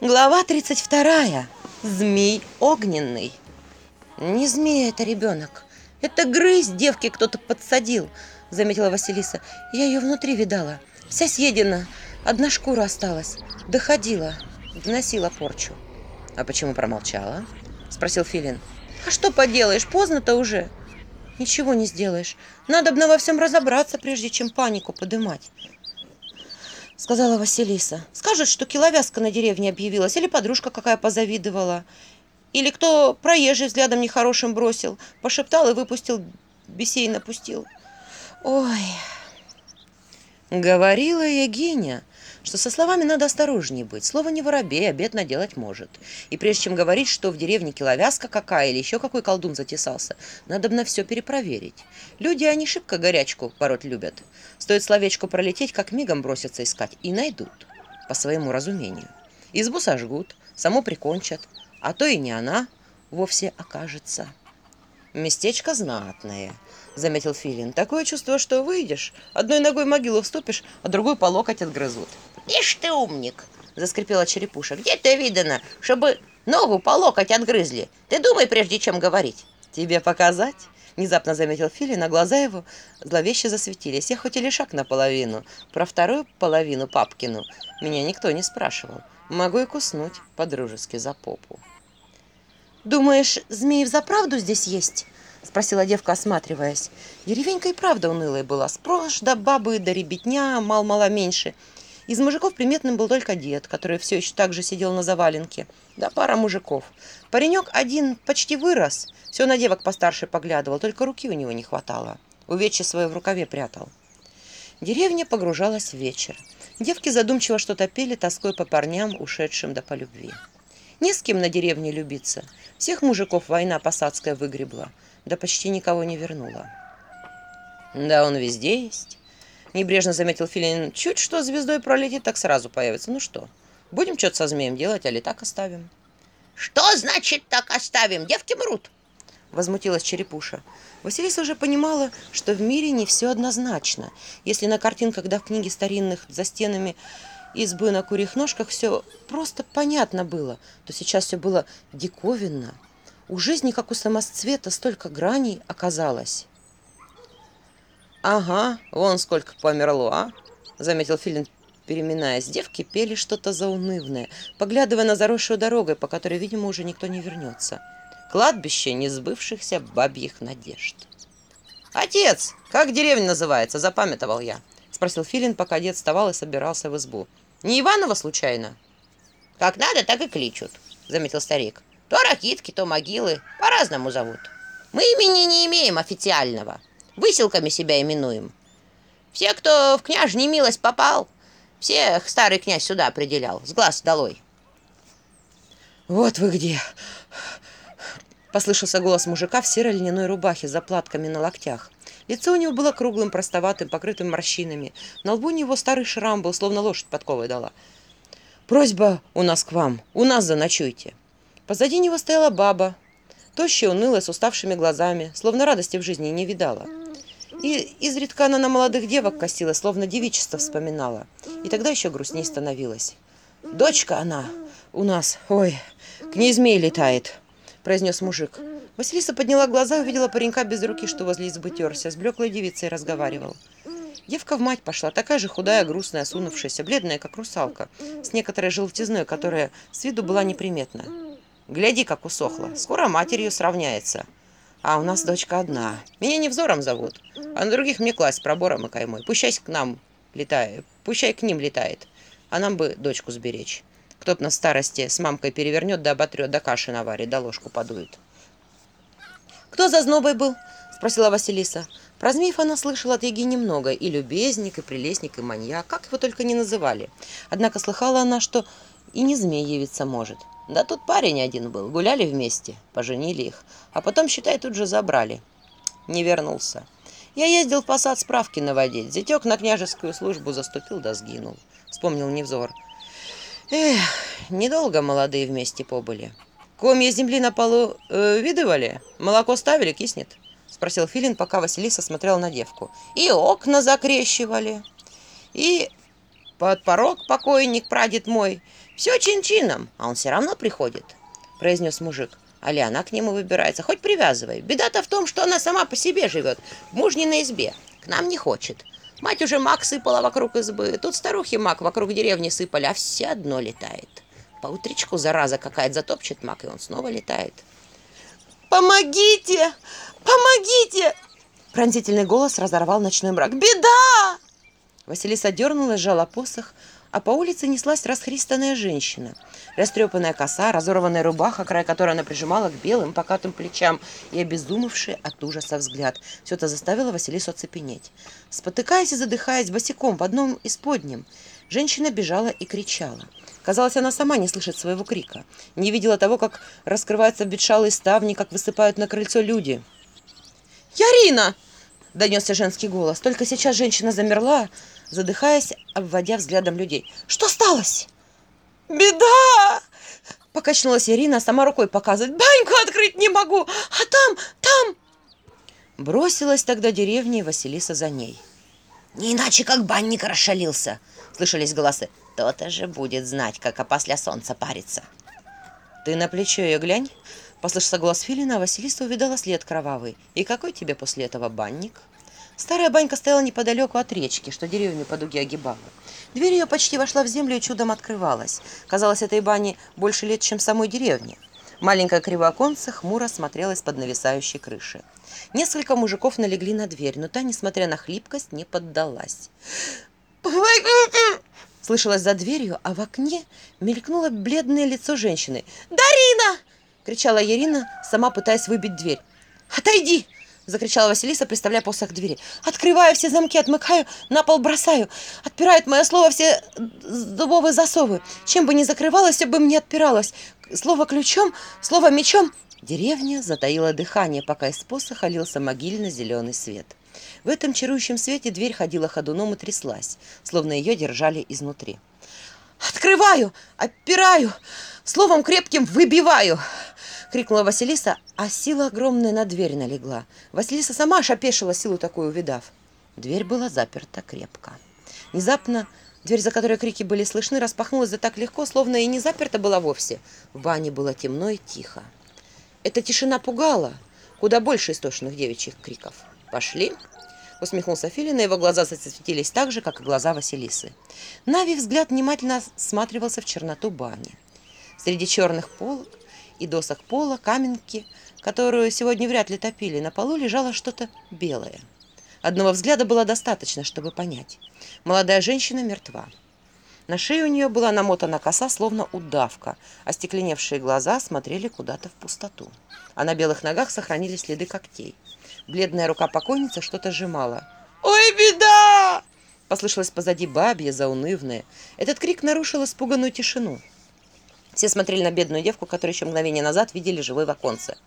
Глава 32. Змей огненный. «Не змея это ребенок. Это грызь девки кто-то подсадил», — заметила Василиса. «Я ее внутри видала. Вся съедена. Одна шкура осталась. Доходила. Доносила порчу». «А почему промолчала?» — спросил Филин. «А что поделаешь? Поздно-то уже». «Ничего не сделаешь. Надо бы во всем разобраться, прежде чем панику подымать сказала Василиса. «Скажет, что киловязка на деревне объявилась, или подружка какая позавидовала, или кто проезжий взглядом нехорошим бросил, пошептал и выпустил, бесей напустил». «Ой!» Говорила Егиня, что со словами надо осторожнее быть. Слово не воробей, обед наделать может. И прежде чем говорить, что в деревне киловязка какая или еще какой колдун затесался, надо бы на все перепроверить. Люди, они шибко горячку пороть любят. Стоит словечку пролететь, как мигом бросятся искать. И найдут, по своему разумению. Избу сожгут, саму прикончат, а то и не она вовсе окажется. Местечко знатное – заметил Филин. «Такое чувство, что выйдешь, одной Ишь ты умник!» — заскрипела черепуша. «Где ты видано, чтобы ногу по локоть отгрызли? Ты думай, прежде чем говорить!» «Тебе показать?» — внезапно заметил Филин, на глаза его зловеще засветились. Я хоть и лишак наполовину, про вторую половину папкину меня никто не спрашивал. Могу и куснуть по-дружески за попу. «Думаешь, змеи заправду здесь есть?» — спросила девка, осматриваясь. Деревенька и правда унылая была. Спрож до бабы, до ребятня, мал-мало меньше — из мужиков приметным был только дед, который все еще так же сидел на заваленке. Да пара мужиков. Паренек один почти вырос. Все на девок постарше поглядывал, только руки у него не хватало. Увечье свое в рукаве прятал. Деревня погружалась в вечер. Девки задумчиво что-то пели, тоской по парням, ушедшим да по любви. Не с кем на деревне любиться. Всех мужиков война посадская выгребла, да почти никого не вернула. «Да он везде есть», Небрежно заметил Филин. Чуть что звездой пролетит, так сразу появится. Ну что, будем что-то со змеем делать, а ли так оставим? Что значит так оставим? Девки мрут. Возмутилась черепуша. Василиса уже понимала, что в мире не все однозначно. Если на картинках, да в книге старинных за стенами избы на курьих ножках все просто понятно было, то сейчас все было диковинно. У жизни, как у самосцвета, столько граней оказалось. «Ага, вон сколько померло, а!» — заметил Филин, переминаясь. Девки пели что-то заунывное, поглядывая на заросшую дорогу, по которой, видимо, уже никто не вернется. Кладбище несбывшихся бабьих надежд. «Отец, как деревня называется?» — запамятовал я. — спросил Филин, пока дед вставал и собирался в избу. «Не Иванова, случайно?» «Как надо, так и кличут», — заметил старик. То ракитки, то могилы. По-разному зовут. Мы имени не имеем официального. Выселками себя именуем. Все, кто в княжний милость попал, всех старый князь сюда определял. С глаз долой. «Вот вы где!» Послышался голос мужика в серой льняной рубахе с заплатками на локтях. Лицо у него было круглым, простоватым, покрытым морщинами. На лбу у него старый шрам был, словно лошадь подковой дала. «Просьба у нас к вам. У нас заночуйте». Позади него стояла баба, тощая, унылая, с уставшими глазами, словно радости в жизни не видала. И изредка она на молодых девок косила, словно девичество вспоминала. И тогда еще грустней становилась. «Дочка она у нас, ой, к ней змей летает», – произнес мужик. Василиса подняла глаза, и увидела паренька без руки, что возле избы терся, с блеклой девицей разговаривал. Девка в мать пошла, такая же худая, грустная, сунувшаяся, бледная, как русалка, с некоторой желтизной, которая с виду была неприметна. «Гляди, как усохла, скоро матерью сравняется», а у нас дочка одна. Меня не взором зовут, а на других мне класть пробором и каймой. Пущай к нам летает, пущай к ним летает, а нам бы дочку сберечь. Кто-то на старости с мамкой перевернет да оботрет, да каши наварит, да ложку подует. «Кто за знобой был?» – спросила Василиса. Про змеев она слышала от Еги немного. И любезник, и прелестник, и маньяк, как его только не называли. Однако слыхала она, что и не змей явиться может. Да тут парень один был, гуляли вместе, поженили их, а потом, считай, тут же забрали. Не вернулся. Я ездил в посад справки наводить, зятек на княжескую службу заступил да сгинул. Вспомнил Невзор. Эх, недолго молодые вместе побыли. Комья земли на полу э, видывали? Молоко ставили, киснет? Спросил Филин, пока Василиса смотрела на девку. И окна закрещивали, и под порог покойник прадед мой – все чин-чином, а он все равно приходит», — произнес мужик. «Али, она к нему выбирается. Хоть привязывай. Беда-то в том, что она сама по себе живет, в мужниной избе. К нам не хочет. Мать уже мак сыпала вокруг избы. Тут старухи мак вокруг деревни сыпали, а все одно летает. утречку зараза какая-то затопчет мак, и он снова летает». «Помогите! Помогите!» Пронзительный голос разорвал ночной мрак. «Беда!» Василиса дернула, сжала посох, а по улице неслась расхристанная женщина. Растрепанная коса, разорванная рубаха, край которой она прижимала к белым покатым плечам и обезумевший от ужаса взгляд. Все это заставило Василису оцепенеть. Спотыкаясь и задыхаясь босиком в одном из подним, женщина бежала и кричала. Казалось, она сама не слышит своего крика. Не видела того, как раскрываются обветшалые ставни, как высыпают на крыльцо люди. «Ярина!» – донесся женский голос. Только сейчас женщина замерла, задыхаясь, обводя взглядом людей. «Что сталось?» «Беда!» – покачнулась Ирина, сама рукой показывает. «Баньку открыть не могу! А там, там!» Бросилась тогда деревня и Василиса за ней. «Не иначе, как банник расшалился!» – слышались голосы. «То-то же будет знать, как опосля солнца парится. «Ты на плечо ее глянь!» – послышался голос Филина, а Василиса увидала след кровавый. «И какой тебе после этого банник?» Старая банька стояла неподалеку от речки, что деревню по дуге огибала. Дверь ее почти вошла в землю и чудом открывалась. Казалось, этой бане больше лет, чем самой деревне. Маленькая кривооконца хмуро смотрелось под нависающей крышей. Несколько мужиков налегли на дверь, но та, несмотря на хлипкость, не поддалась. Слышалось за дверью, а в окне мелькнуло бледное лицо женщины. «Дарина!» — кричала Ирина, сама пытаясь выбить дверь. «Отойди!» закричала Василиса, представляя посох к двери. «Открываю все замки, отмыкаю, на пол бросаю. Отпирает мое слово все дубовые засовы. Чем бы ни закрывалось, все бы мне отпиралось. Слово ключом, слово мечом». Деревня затаила дыхание, пока из посоха лился могильно-зеленый свет. В этом чарующем свете дверь ходила ходуном и тряслась, словно ее держали изнутри. «Открываю! Отпираю! Словом крепким выбиваю!» крикнула Василиса, а сила огромная на дверь налегла. Василиса сама шапешила силу такую, увидав. Дверь была заперта крепко. Внезапно дверь, за которой крики были слышны, распахнулась за так легко, словно и не заперта была вовсе. В бане было темно и тихо. Эта тишина пугала куда больше истошных девичьих криков. «Пошли!» Усмехнулся Филин, и его глаза засветились так же, как и глаза Василисы. Нави взгляд внимательно осматривался в черноту бани. Среди черных пол полок и досок пола, каменки, которую сегодня вряд ли топили, на полу лежало что-то белое. Одного взгляда было достаточно, чтобы понять. Молодая женщина мертва. На шее у нее была намотана коса, словно удавка, а стекленевшие глаза смотрели куда-то в пустоту. А на белых ногах сохранились следы когтей. Бледная рука покойницы что-то сжимала. «Ой, беда!» Послышалось позади бабье, заунывное. Этот крик нарушил испуганную тишину. Все смотрели на бедную девку, которую еще мгновение назад видели живой в оконце.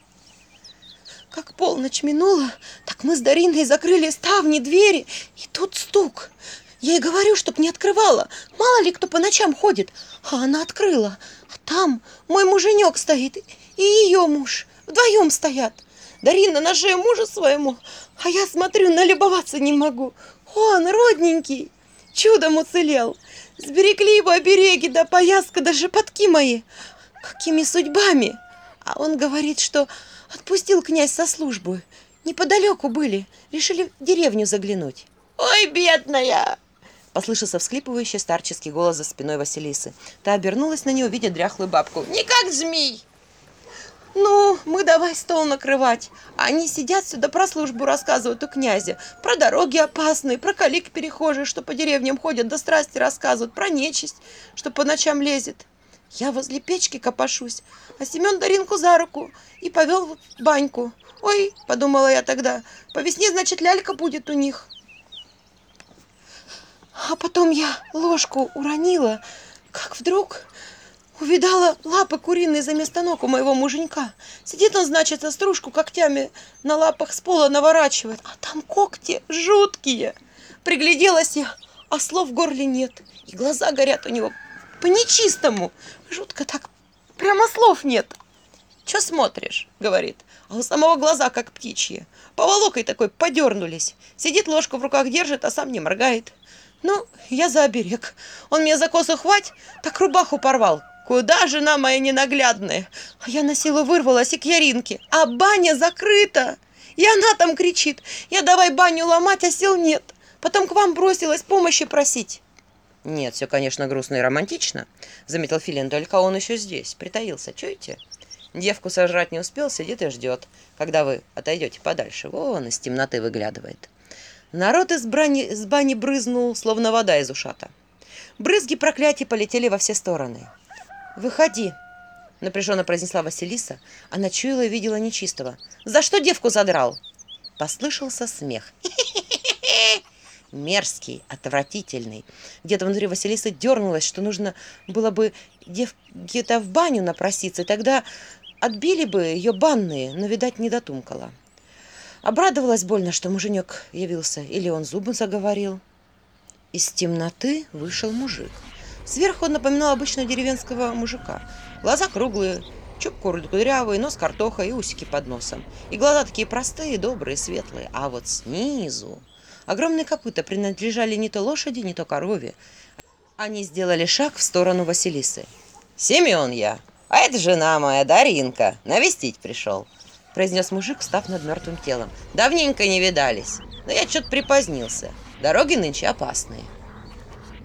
Как полночь минула, так мы с Дариной закрыли ставни, двери, и тут стук. Я ей говорю, чтоб не открывала, мало ли кто по ночам ходит. А она открыла, а там мой муженек стоит и ее муж, вдвоем стоят. Дарина на шею мужа своему, а я смотрю, налюбоваться не могу. Он родненький. чудом уцелел. Сберегли его обереги, да пояска, да шепотки мои. Какими судьбами? А он говорит, что отпустил князь со службы. Неподалеку были, решили в деревню заглянуть. «Ой, бедная!» Послышался всхлипывающий старческий голос за спиной Василисы. Та обернулась на нее, видя дряхлую бабку. Ну, мы давай стол накрывать. Они сидят сюда про службу рассказывают у князя. Про дороги опасные, про калик перехожие, что по деревням ходят, до страсти рассказывают, про нечисть, что по ночам лезет. Я возле печки копошусь, а Семен Даринку за руку и повел в баньку. Ой, подумала я тогда, по весне, значит, лялька будет у них. А потом я ложку уронила, как вдруг Увидала лапы куриные за станок у моего муженька. Сидит он, значит, на стружку когтями на лапах с пола наворачивает. А там когти жуткие. Пригляделась я, а слов в горле нет. И глаза горят у него по-нечистому. Жутко так, прямо слов нет. «Че смотришь?» — говорит. А у самого глаза как птичьи. Поволокой такой подернулись. Сидит, ложку в руках держит, а сам не моргает. Ну, я за оберег. Он меня за косу хвать, так рубаху порвал. Куда же она моя ненаглядная? А я на силу вырвалась и к Яринке. А баня закрыта. И она там кричит. Я давай баню ломать, а сил нет. Потом к вам бросилась помощи просить. Нет, все, конечно, грустно и романтично, заметил Филин. Только он еще здесь, притаился. Чуете? Девку сожрать не успел, сидит и ждет, когда вы отойдете подальше. Вон из темноты выглядывает. Народ из, брани, из бани брызнул, словно вода из ушата. Брызги проклятий полетели во все стороны. «Выходи!» — напряженно произнесла Василиса. Она чуяла и видела нечистого. «За что девку задрал?» Послышался смех. Мерзкий, отвратительный. Где-то внутри Василиса дернулась, что нужно было бы где то в баню напроситься, и тогда отбили бы ее банные, но, видать, не дотумкала. Обрадовалась больно, что муженек явился, или он зубы заговорил. Из темноты вышел мужик. Сверху он напоминал обычного деревенского мужика. Глаза круглые, чуб коротко кудрявый, нос картоха и усики под носом. И глаза такие простые, добрые, светлые. А вот снизу... Огромные копыта принадлежали не то лошади, не то корове. Они сделали шаг в сторону Василисы. «Семен я, а это жена моя, Даринка, навестить пришел», – произнес мужик, встав над мертвым телом. «Давненько не видались, но я что-то припозднился. Дороги нынче опасные».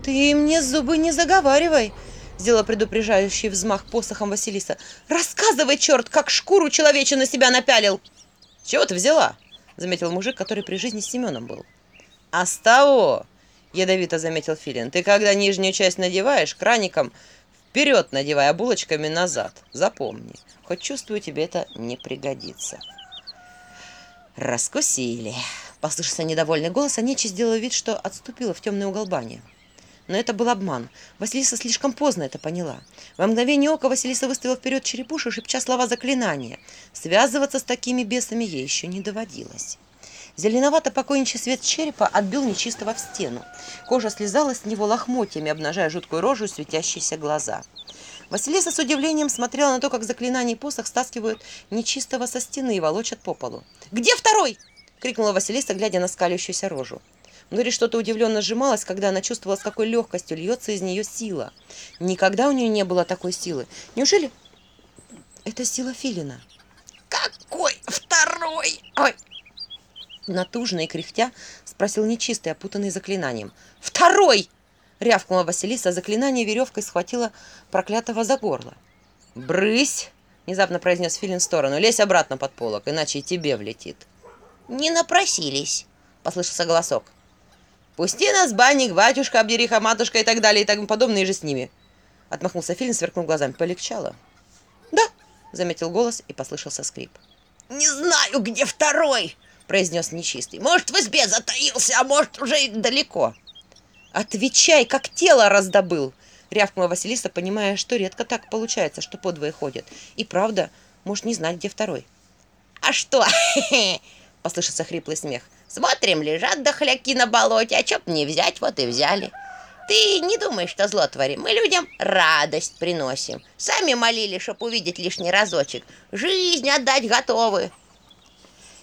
«Ты мне зубы не заговаривай!» Сделала предупреждающий взмах посохом Василиса. «Рассказывай, черт, как шкуру человече на себя напялил!» «Чего ты взяла?» Заметил мужик, который при жизни с Семеном был. «А с того!» Ядовито заметил Филин. «Ты когда нижнюю часть надеваешь, краником вперед надевай, а булочками назад. Запомни, хоть чувствую, тебе это не пригодится». «Раскусили!» Послышался недовольный голос, а нечисть сделала вид, что отступила в темный угол бани. Но это был обман. Василиса слишком поздно это поняла. Во мгновение ока Василиса выставила вперед черепушу, шепча слова заклинания. Связываться с такими бесами ей еще не доводилось. Зеленовато-покойничий свет черепа отбил нечистого в стену. Кожа слезала с него лохмотьями, обнажая жуткую рожу и светящиеся глаза. Василиса с удивлением смотрела на то, как заклинание и посох стаскивают нечистого со стены и волочат по полу. «Где Нори ну что-то удивленно сжималась, когда она чувствовала, с какой легкостью льется из нее сила. Никогда у нее не было такой силы. Неужели это сила Филина? «Какой второй?» Ой. Натужно и кряхтя спросил нечистый, опутанный заклинанием. «Второй!» — рявкнула Василиса, а заклинание веревкой схватило проклятого за горло. «Брысь!» — внезапно произнес Филин в сторону. «Лезь обратно под полок, иначе и тебе влетит». «Не напросились!» — послышался голосок. «Пусти нас, банник, батюшка, обдериха, матушка и так далее, и тому подобное, и же с ними!» Отмахнулся Филин, сверкнув глазами. «Полегчало?» «Да!» — заметил голос, и послышался скрип. «Не знаю, где второй!» — произнес нечистый. «Может, в избе затаился, а может, уже и далеко». «Отвечай, как тело раздобыл!» — рявкнула Смотрим, лежат дохляки на болоте, а чё б не взять, вот и взяли. Ты не думай, что зло творим. Мы людям радость приносим. Сами молили, чтоб увидеть лишний разочек. Жизнь отдать готовы.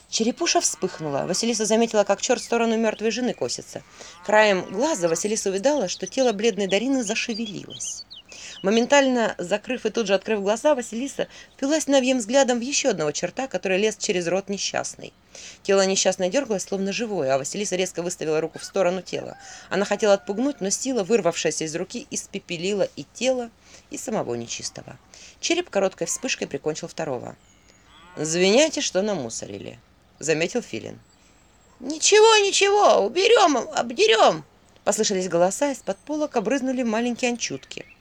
Черепуша вспыхнула. Василиса заметила, как черт в сторону мертвой жены косится. Краем глаза Василиса увидала, что тело бледной Дарины зашевелилось. Моментально закрыв и тут же открыв глаза, Василиса впилась навьем взглядом в еще одного черта, который лез через рот несчастный. Тело несчастной дергалось, словно живое, а Василиса резко выставила руку в сторону тела. Она хотела отпугнуть, но сила, вырвавшаяся из руки, испепелила и тело, и самого нечистого. Череп короткой вспышкой прикончил второго. «Звиняйте, что намусорили», — заметил Филин. «Ничего, ничего, уберем, обдерем!» Послышались голоса, из-под полок обрызнули маленькие анчутки —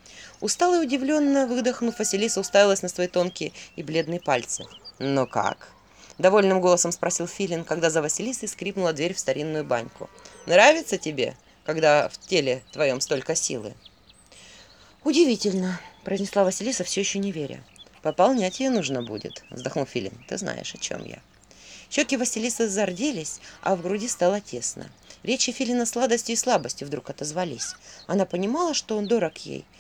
Устала и удивленно, выдохнув, Василиса уставилась на свои тонкие и бледные пальцы. «Но «Ну как?» – довольным голосом спросил Филин, когда за Василисой скрипнула дверь в старинную баньку. «Нравится тебе, когда в теле твоем столько силы?» «Удивительно», – произнесла Василиса, все еще не веря. «Пополнять ее нужно будет», – вздохнул Филин. «Ты знаешь, о чем я». Щеки Василисы зарделись, а в груди стало тесно. Речи Филина сладостью и слабостью вдруг отозвались. Она понимала, что он дорог ей –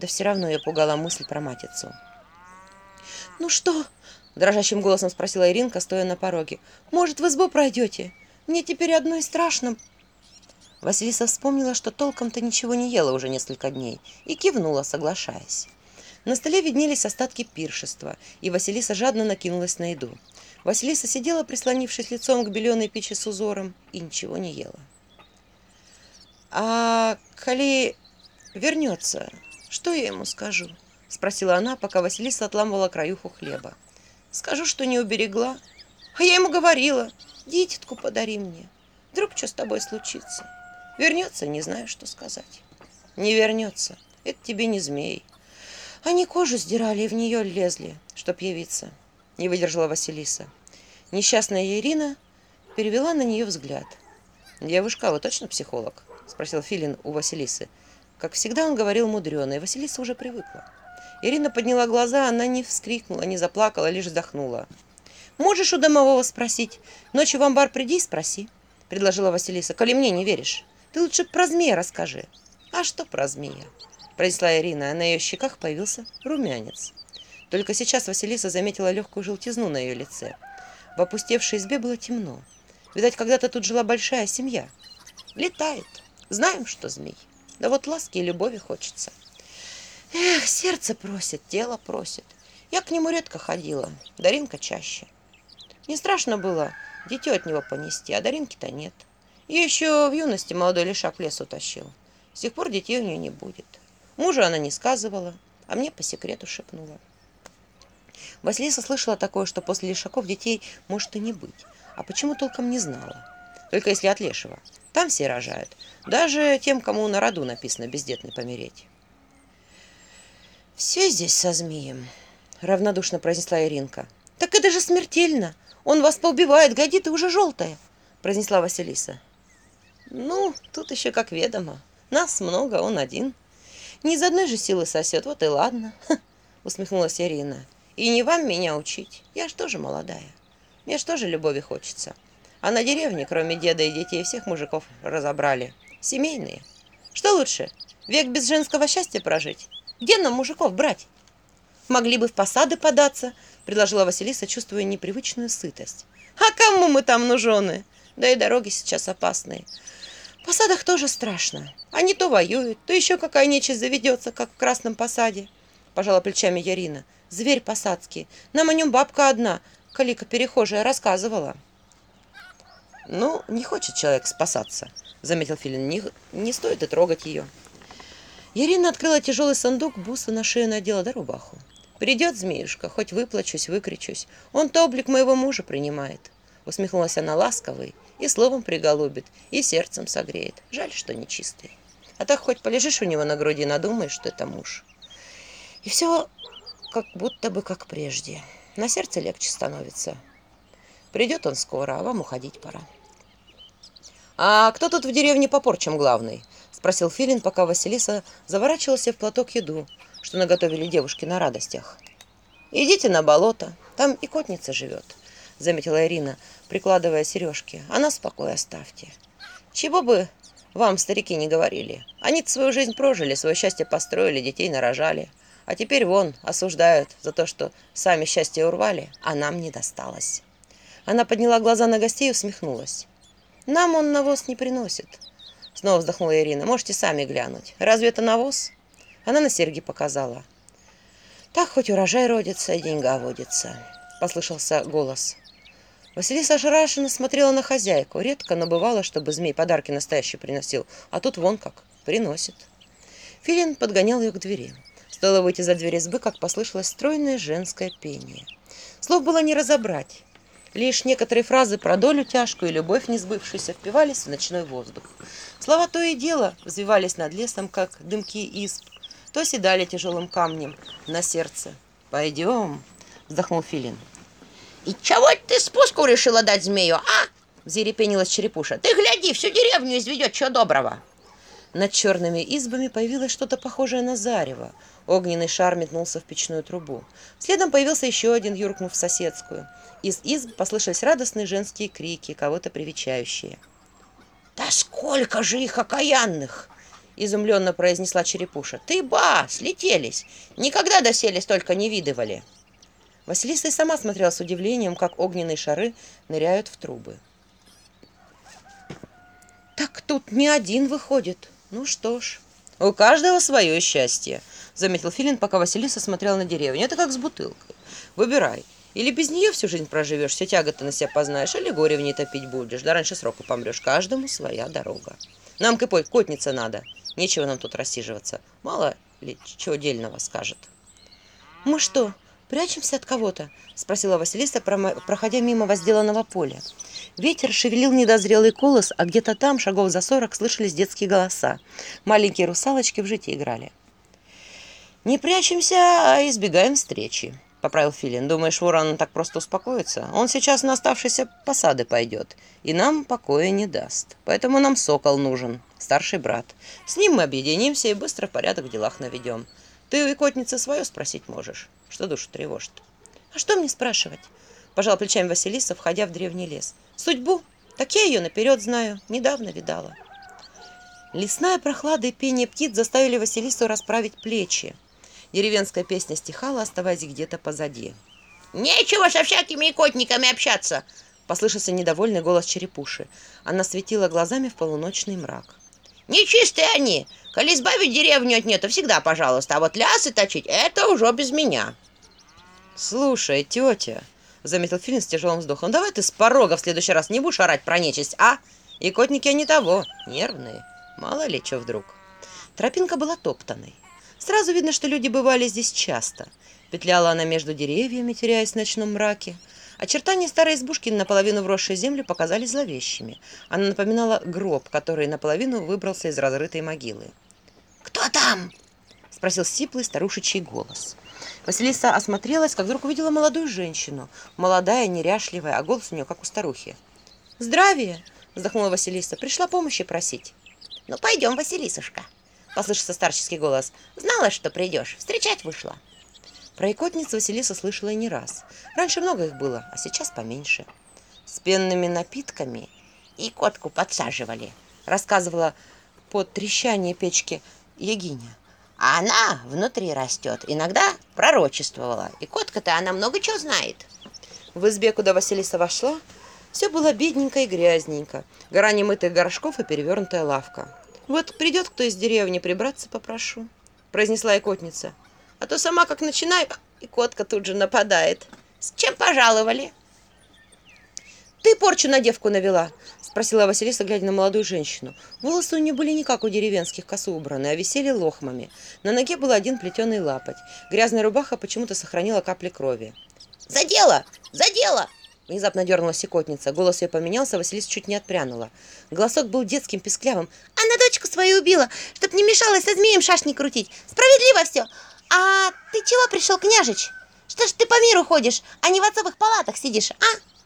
да все равно ее пугала мысль про матицу. «Ну что?» – дрожащим голосом спросила Иринка, стоя на пороге. «Может, в избу пройдете? Мне теперь одно и страшно». Василиса вспомнила, что толком-то ничего не ела уже несколько дней, и кивнула, соглашаясь. На столе виднелись остатки пиршества, и Василиса жадно накинулась на еду. Василиса сидела, прислонившись лицом к беленой печи с узором, и ничего не ела. «А коли вернется, что я ему скажу?» – спросила она, пока Василиса отламывала краюху хлеба. «Скажу, что не уберегла. А я ему говорила, дитятку подари мне. Вдруг что с тобой случится? Вернется, не знаю, что сказать. Не вернется, это тебе не змей. Они кожу сдирали и в нее лезли, чтоб явиться. Не выдержала Василиса. Несчастная Ирина перевела на нее взгляд. «Девушка, а вы точно психолог?» – Как всегда он говорил мудрено, и Василиса уже привыкла. Ирина подняла глаза, она не вскрикнула, не заплакала, лишь вздохнула. «Можешь у домового спросить? Ночью в амбар приди и спроси», — предложила Василиса. «Коли мне не веришь, ты лучше про змея расскажи». «А что про змея?» — произнесла Ирина, а на ее щеках появился румянец. Только сейчас Василиса заметила легкую желтизну на ее лице. В опустевшей избе было темно. Видать, когда-то тут жила большая семья. «Летает. Знаем, что змей». Да вот ласки и любови хочется. Эх, сердце просит, тело просит. Я к нему редко ходила, Даринка чаще. Не страшно было дитё от него понести, а Даринки-то нет. Ее еще в юности молодой лишак лес утащил. С тех пор детей у нее не будет. Мужу она не сказывала, а мне по секрету шепнула. Василиса слышала такое, что после лишаков детей может и не быть, а почему толком не знала. Только если от лешего. Там все рожают. Даже тем, кому на роду написано бездетный помереть. «Все здесь со змеем», — равнодушно произнесла Иринка. «Так это же смертельно! Он вас поубивает, годи ты уже желтая!» — произнесла Василиса. «Ну, тут еще как ведомо. Нас много, он один. Не из одной же силы сосет, вот и ладно», — усмехнулась Ирина. «И не вам меня учить. Я ж тоже А на деревне, кроме деда и детей, всех мужиков разобрали. Семейные. Что лучше, век без женского счастья прожить? Где нам мужиков брать? Могли бы в посады податься, предложила Василиса, чувствуя непривычную сытость. А кому мы там нужены? Да и дороги сейчас опасные. В посадах тоже страшно. Они то воюют, то еще какая нечисть заведется, как в красном посаде. Пожала плечами Ярина. Зверь посадский. Нам о нем бабка одна, калика перехожая, рассказывала. «Ну, не хочет человек спасаться», — заметил Филин. «Не, не стоит и трогать ее». Ирина открыла тяжелый сундук, бусы на шею надела да рубаху. «Придет змеюшка, хоть выплачусь, выкричусь. Он-то облик моего мужа принимает». Усмехнулась она ласковой и словом приголубит, и сердцем согреет. Жаль, что не чистый. А так хоть полежишь у него на груди, надумаешь, что это муж. И все как будто бы как прежде. На сердце легче становится. Придет он скоро, а вам уходить пора. А кто тут в деревне попорчим главный? Спросил Филин, пока Василиса заворачивался в платок еду, что наготовили девушки на радостях. Идите на болото, там и котница живет, заметила Ирина, прикладывая сережки. А нас в оставьте. Чего бы вам старики не говорили. Они свою жизнь прожили, свое счастье построили, детей нарожали. А теперь вон осуждают за то, что сами счастье урвали, а нам не досталось. Она подняла глаза на гостей и усмехнулась. Нам он навоз не приносит. Снова вздохнула Ирина. Можете сами глянуть. Разве это навоз? Она на серьги показала. Так хоть урожай родится и деньга водится. Послышался голос. Василиса ошарашенно смотрела на хозяйку. Редко, но бывало, чтобы змей подарки настоящие приносил. А тут вон как. Приносит. Филин подгонял ее к двери. Стоило выйти за дверь избы, как послышалось стройное Лишь некоторые фразы про долю тяжкую и любовь несбывшуюся впивались в ночной воздух. Слова то и дело взвивались над лесом, как дымки исп, то седали тяжелым камнем на сердце. «Пойдем», — вздохнул Филин. «И чего ты спуску решила дать змею, а?» — взерепенилась черепуша. «Ты гляди, всю деревню изведет, чего доброго!» Над черными избами появилось что-то похожее на зарево. Огненный шар метнулся в печную трубу. Следом появился еще один, юркнув в соседскую. Из изб послышались радостные женские крики, кого-то привечающие. «Да сколько же их окаянных!» — изумленно произнесла черепуша. «Ты, ба, слетелись! Никогда доселись только не видывали!» Василиса и сама смотрела с удивлением, как огненные шары ныряют в трубы. «Так тут не один выходит. Ну что ж, у каждого свое счастье!» заметил Филин, пока Василиса смотрела на деревню. Это как с бутылкой. Выбирай. Или без нее всю жизнь проживешь, все тяготы на себя познаешь, или горе в ней топить будешь, да раньше срока помрешь. Каждому своя дорога. Нам кипой котница надо. Нечего нам тут рассиживаться. Мало ли чего дельного скажет. Мы что, прячемся от кого-то?» – спросила Василиса, проходя мимо возделанного поля. Ветер шевелил недозрелый колос, а где-то там, шагов за сорок, слышались детские голоса. Маленькие русалочки в жите играли. «Не прячемся, а избегаем встречи», — поправил Филин. «Думаешь, ворон так просто успокоится? Он сейчас на оставшиеся посады пойдет и нам покоя не даст. Поэтому нам сокол нужен, старший брат. С ним мы объединимся и быстро порядок в делах наведем. Ты у икотницы свое спросить можешь, что душу тревожит». «А что мне спрашивать?» — пожал плечами Василиса, входя в древний лес. «Судьбу? Так я ее наперед знаю, недавно видала». Лесная деревенская песня стихала, оставаясь где-то позади. «Нечего со всякими икотниками общаться!» — послышался недовольный голос черепуши. Она светила глазами в полуночный мрак. «Нечистые они! Коли избавить деревню от нету всегда пожалуйста, а вот лясы точить — это уже без меня!» «Слушай, тетя!» — заметил Филин с тяжелым вздохом. «Давай ты с порога в следующий раз не будешь орать про нечисть, а? Икотники они того, нервные. Мало ли что вдруг». Тропинка была топтанной. Сразу видно, что люди бывали здесь часто. Петляла она между деревьями, теряясь в ночном мраке. Очертания старой избушки, наполовину вросшей землю, показались зловещими. Она напоминала гроб, который наполовину выбрался из разрытой могилы. «Кто там?» – спросил сиплый старушечий голос. Василиса осмотрелась, как вдруг увидела молодую женщину. Молодая, неряшливая, а голос у нее как у старухи. «Здравия!» – вздохнула Василиса. «Пришла помощи просить». «Ну, пойдем, Василисушка!» послышался старческий голос. «Знала, что придешь. Встречать вышла». Про Проикотниц Василиса слышала и не раз. Раньше много их было, а сейчас поменьше. С пенными напитками и котку подсаживали, рассказывала под трещание печки Егиня. А она внутри растет. Иногда пророчествовала. И котка-то она много чего знает. В избе, куда Василиса вошла, все было бедненько и грязненько. Гора немытых горшков и перевернутая лавка. «Вот придет кто из деревни, прибраться попрошу», — произнесла котница, «А то сама как начинай, и котка тут же нападает. С чем пожаловали?» «Ты порчу на девку навела?» – спросила Василиса, глядя на молодую женщину. Волосы у нее были не как у деревенских косу убраны, а висели лохмами. На ноге был один плетеный лапоть. Грязная рубаха почему-то сохранила капли крови. «За дело! За дело!» Внезапно дернулась секотница. Голос ее поменялся, Василиса чуть не отпрянула. Голосок был детским, писклявым. «Она дочку свою убила, чтоб не мешалась со змеем шашни крутить. Справедливо все! А ты чего пришел, княжич? Что ж ты по миру ходишь, а не в отцовых палатах сидишь, а?»